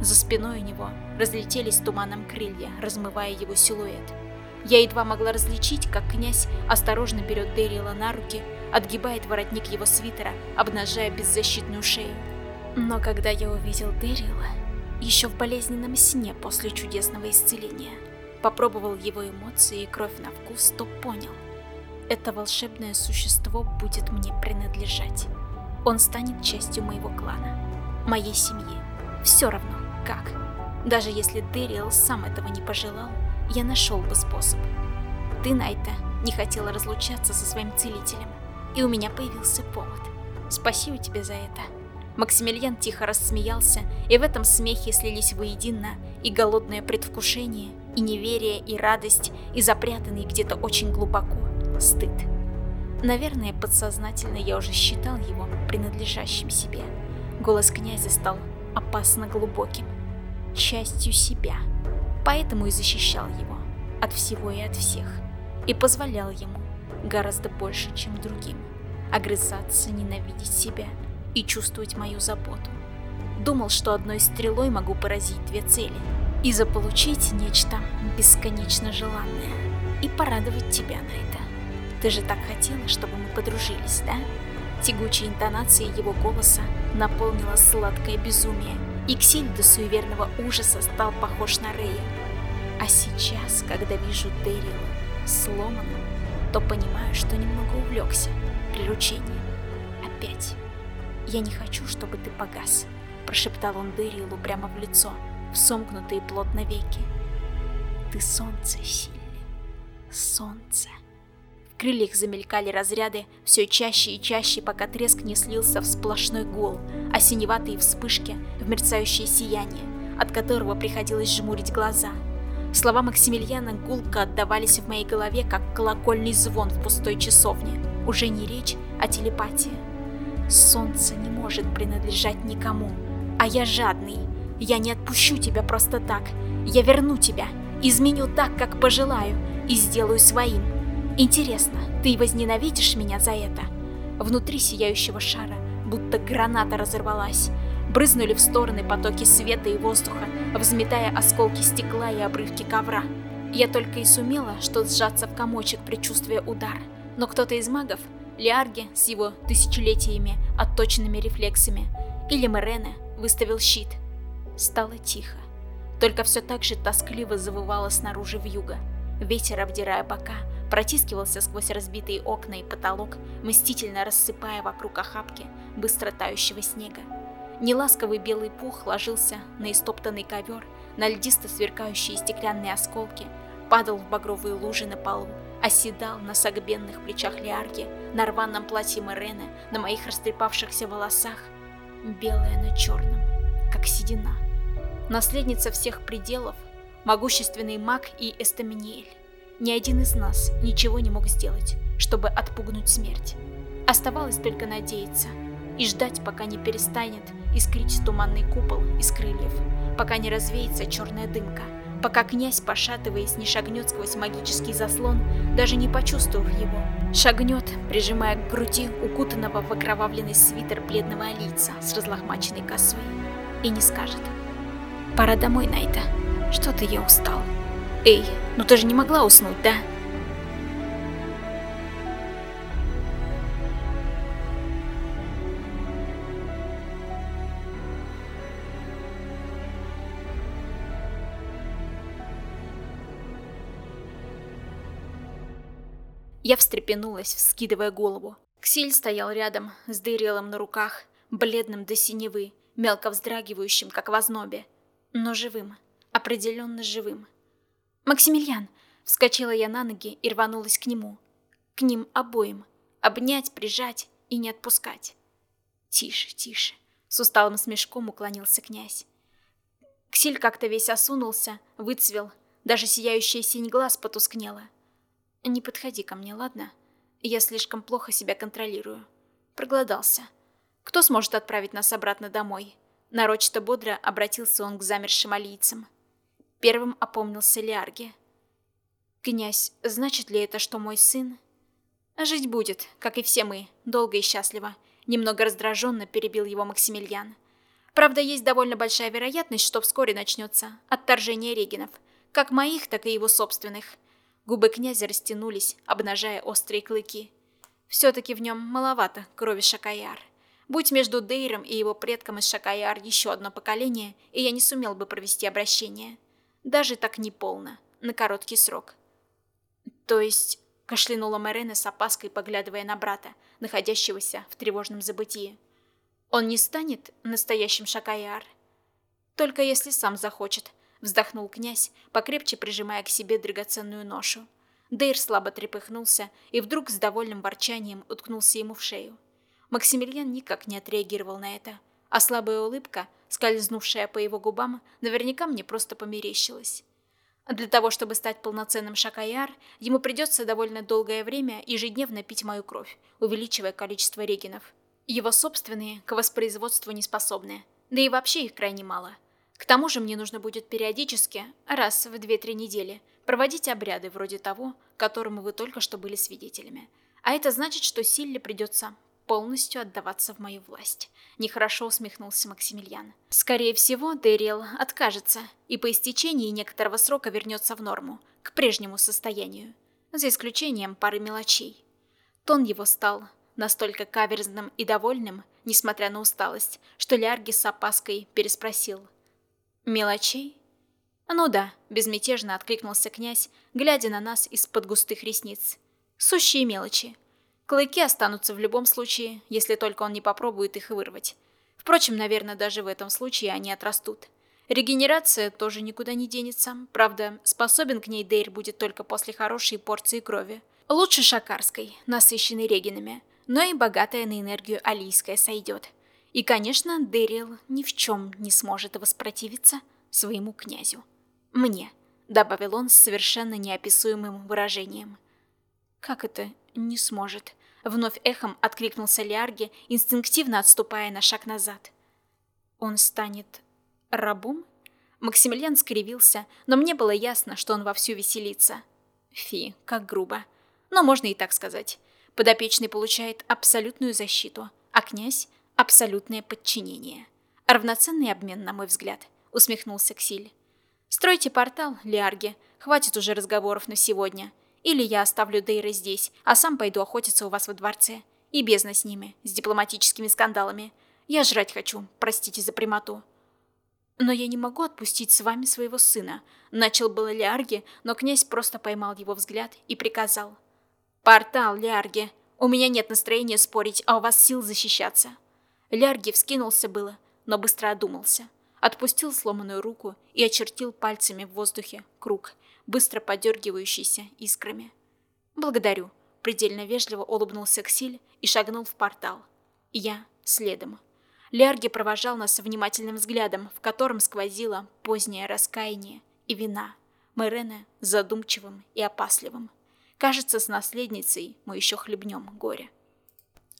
За спиной у него разлетелись туманом крылья, размывая его силуэт. Я едва могла различить, как князь осторожно берет Дэрила на руки, отгибает воротник его свитера, обнажая беззащитную шею. Но когда я увидел Дэрила, еще в болезненном сне после чудесного исцеления, попробовал его эмоции и кровь на вкус, то понял. Это волшебное существо будет мне принадлежать. Он станет частью моего клана, моей семьи. Все равно, как. Даже если Дэрил сам этого не пожелал, я нашел бы способ. Ты, Найта, не хотела разлучаться со своим целителем, и у меня появился повод. Спасибо тебе за это. Максимилиан тихо рассмеялся, и в этом смехе слились воедино и голодное предвкушение, и неверие, и радость, и запрятанный где-то очень глубоко стыд. Наверное, подсознательно я уже считал его принадлежащим себе. Голос князя стал опасно глубоким, частью себя поэтому и защищал его от всего и от всех, и позволял ему гораздо больше, чем другим, огрызаться, ненавидеть себя и чувствовать мою заботу. Думал, что одной стрелой могу поразить две цели и заполучить нечто бесконечно желанное и порадовать тебя на это. Ты же так хотела, чтобы мы подружились, да? Тягучая интонация его голоса наполнила сладкое безумие, и Ксиль до суеверного ужаса стал похож на Рея. А сейчас, когда вижу Дэрила сломанным, то понимаю, что немного увлекся приручением. Опять. «Я не хочу, чтобы ты погас», — прошептал он Дэрилу прямо в лицо, в сомкнутые плотно веки. «Ты солнце, Силли, солнце». Крыльях замелькали разряды все чаще и чаще, пока треск не слился в сплошной гул, а синеватые вспышки в мерцающее сияние, от которого приходилось жмурить глаза — Слова Максимилиана гулко отдавались в моей голове, как колокольный звон в пустой часовне. Уже не речь, а телепатия. Солнце не может принадлежать никому. А я жадный. Я не отпущу тебя просто так. Я верну тебя. изменю так, как пожелаю, и сделаю своим. Интересно, ты возненавидишь меня за это? Внутри сияющего шара будто граната разорвалась. Брызнули в стороны потоки света и воздуха, взметая осколки стекла и обрывки ковра. Я только и сумела, что сжаться в комочек, предчувствуя удар. Но кто-то из магов, Лиарги с его тысячелетиями отточенными рефлексами, или Мерене, выставил щит. Стало тихо. Только все так же тоскливо завывало снаружи в юго. Ветер, обдирая бока, протискивался сквозь разбитые окна и потолок, мстительно рассыпая вокруг охапки быстро тающего снега. Неласковый белый пух ложился на истоптанный ковер, на льдисто сверкающие стеклянные осколки, падал в багровые лужи на полу, оседал на согбенных плечах Лиарги, на рваном платье Мэрены, на моих растрепавшихся волосах, белое на черном, как седина. Наследница всех пределов, могущественный маг и Эстаминиэль. Ни один из нас ничего не мог сделать, чтобы отпугнуть смерть. Оставалось только надеяться и ждать, пока не перестанет искрить туманный купол из крыльев, пока не развеется черная дымка, пока князь, пошатываясь, не шагнет сквозь магический заслон, даже не почувствовав его. Шагнет, прижимая к груди укутанного в окровавленный свитер бледного лица с разлохмаченной косой, и не скажет «Пора домой, Найта, что-то я устал». Эй, ну ты же не могла уснуть, да? Я встрепенулась, вскидывая голову. Ксиль стоял рядом, с дырелом на руках, бледным до синевы, мелко вздрагивающим, как в ознобе, но живым, определенно живым. «Максимилиан!» Вскочила я на ноги и рванулась к нему. К ним обоим. Обнять, прижать и не отпускать. «Тише, тише!» С усталым смешком уклонился князь. Ксиль как-то весь осунулся, выцвел, даже сияющая синь глаз потускнела. «Не подходи ко мне, ладно? Я слишком плохо себя контролирую. Проголодался. Кто сможет отправить нас обратно домой?» Нарочито бодро обратился он к замершим алийцам. Первым опомнился Лиарги. «Князь, значит ли это, что мой сын...» «Жить будет, как и все мы, долго и счастливо», — немного раздраженно перебил его Максимилиан. «Правда, есть довольно большая вероятность, что вскоре начнется отторжение регенов, как моих, так и его собственных». Губы князя растянулись, обнажая острые клыки. Все-таки в нем маловато крови Шакаяр. Будь между Дейром и его предком из Шакаяр еще одно поколение, и я не сумел бы провести обращение. Даже так не полно, на короткий срок. То есть, кашлянула Марена с опаской, поглядывая на брата, находящегося в тревожном забытии. Он не станет настоящим Шакаяр? Только если сам захочет, вздохнул князь, покрепче прижимая к себе драгоценную ношу. Дейр слабо трепыхнулся и вдруг с довольным ворчанием уткнулся ему в шею. Максимилиан никак не отреагировал на это, а слабая улыбка, скользнувшая по его губам, наверняка мне просто померещилась. Для того, чтобы стать полноценным шакаяр, ему придется довольно долгое время ежедневно пить мою кровь, увеличивая количество регенов. Его собственные к воспроизводству не способны, да и вообще их крайне мало. К тому же мне нужно будет периодически, раз в 2-3 недели, проводить обряды вроде того, которому вы только что были свидетелями. А это значит, что Силле придется полностью отдаваться в мою власть. Нехорошо усмехнулся Максимилиан. Скорее всего, Дэриэл откажется и по истечении некоторого срока вернется в норму, к прежнему состоянию, за исключением пары мелочей. Тон его стал настолько каверзным и довольным, несмотря на усталость, что Лярги с опаской переспросил. «Мелочей?» «Ну да», — безмятежно откликнулся князь, глядя на нас из-под густых ресниц. «Сущие мелочи. Клыки останутся в любом случае, если только он не попробует их вырвать. Впрочем, наверное, даже в этом случае они отрастут. Регенерация тоже никуда не денется. Правда, способен к ней Дейр будет только после хорошей порции крови. Лучше шакарской, насыщенной регенами, но и богатая на энергию алийская сойдет. И, конечно, Дэрил ни в чем не сможет воспротивиться своему князю. «Мне», — добавил он с совершенно неописуемым выражением. «Как это не сможет?» Вновь эхом откликнулся Лиарги, инстинктивно отступая на шаг назад. Он станет рабом? Максимилиан скривился, но мне было ясно, что он вовсю веселится. Фи, как грубо. Но можно и так сказать. Подопечный получает абсолютную защиту, а князь – абсолютное подчинение. Равноценный обмен, на мой взгляд, усмехнулся Ксиль. Стройте портал, Лиарги, хватит уже разговоров на сегодня. Или я оставлю Дейра здесь, а сам пойду охотиться у вас во дворце. И бездна с ними, с дипломатическими скандалами. Я жрать хочу, простите за прямоту. «Но я не могу отпустить с вами своего сына», — начал было Лиарги, но князь просто поймал его взгляд и приказал. «Портал, Лиарги! У меня нет настроения спорить, а у вас сил защищаться!» Лиарги вскинулся было, но быстро одумался. Отпустил сломанную руку и очертил пальцами в воздухе круг, быстро подергивающийся искрами. «Благодарю», — предельно вежливо улыбнулся Ксиль и шагнул в портал. Я следом. Лярги провожал нас внимательным взглядом, в котором сквозило позднее раскаяние и вина. Мэрена задумчивым и опасливым. Кажется, с наследницей мы еще хлебнем горе.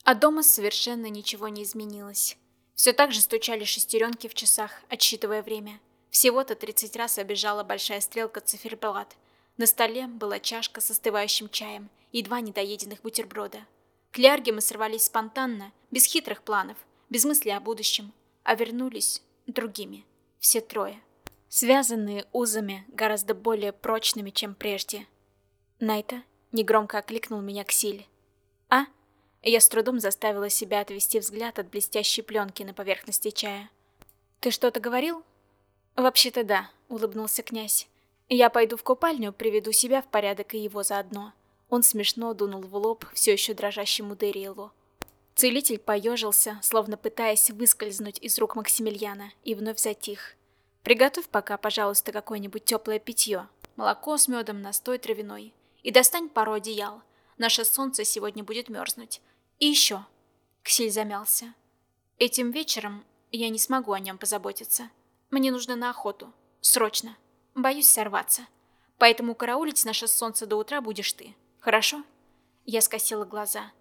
А дома совершенно ничего не изменилось. Все так же стучали шестеренки в часах, отсчитывая время. Всего-то 30 раз обежала большая стрелка циферблат. На столе была чашка с остывающим чаем и два недоеденных бутерброда. К Лярге мы сорвались спонтанно, без хитрых планов, без мысли о будущем, а вернулись другими, все трое, связанные узами гораздо более прочными, чем прежде. Найта негромко окликнул меня Ксиль. «А?» Я с трудом заставила себя отвести взгляд от блестящей пленки на поверхности чая. «Ты что-то говорил?» «Вообще-то да», — улыбнулся князь. «Я пойду в купальню, приведу себя в порядок и его заодно». Он смешно дунул в лоб все еще дрожащему Дэрилу. Целитель поежился, словно пытаясь выскользнуть из рук Максимилиана, и вновь затих. «Приготовь пока, пожалуйста, какое-нибудь теплое питье. Молоко с медом, настой травяной. И достань пару одеял. Наше солнце сегодня будет мерзнуть. И еще». Ксиль замялся. «Этим вечером я не смогу о нем позаботиться. Мне нужно на охоту. Срочно. Боюсь сорваться. Поэтому караулить наше солнце до утра будешь ты. Хорошо?» Я скосила глаза.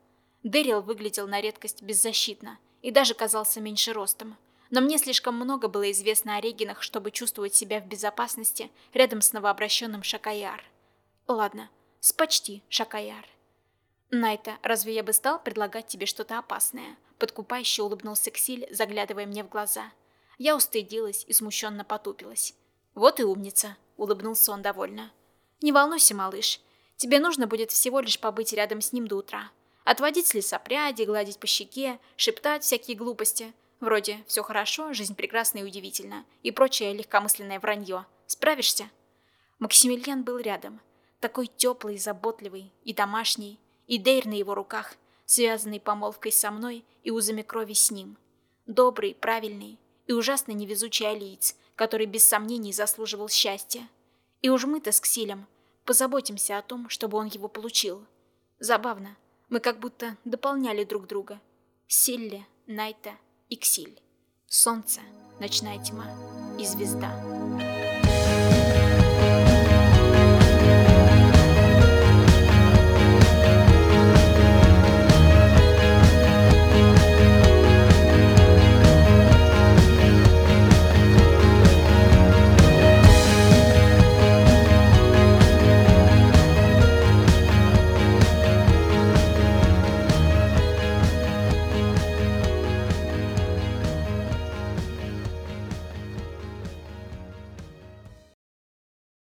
Дэрил выглядел на редкость беззащитно и даже казался меньше ростом. Но мне слишком много было известно о Регинах, чтобы чувствовать себя в безопасности рядом с новообращенным Шакаяр. Ладно, с почти Шакаяр. Найта, разве я бы стал предлагать тебе что-то опасное? Подкупающе улыбнулся Ксиль, заглядывая мне в глаза. Я устыдилась и смущенно потупилась. Вот и умница, улыбнулся он довольно. Не волнуйся, малыш. Тебе нужно будет всего лишь побыть рядом с ним до утра. Отводить с леса пряди, гладить по щеке, шептать всякие глупости. Вроде «все хорошо, жизнь прекрасна и удивительна» и прочее легкомысленное вранье. Справишься? Максимилиан был рядом. Такой теплый, заботливый и домашний. И Дейр на его руках, связанный помолвкой со мной и узами крови с ним. Добрый, правильный и ужасно невезучий алиец, который без сомнений заслуживал счастья. И уж мы-то с Ксилем позаботимся о том, чтобы он его получил. Забавно. Мы как будто дополняли друг друга. Силле, Найта и Ксиль. Солнце, ночная тьма и звезда.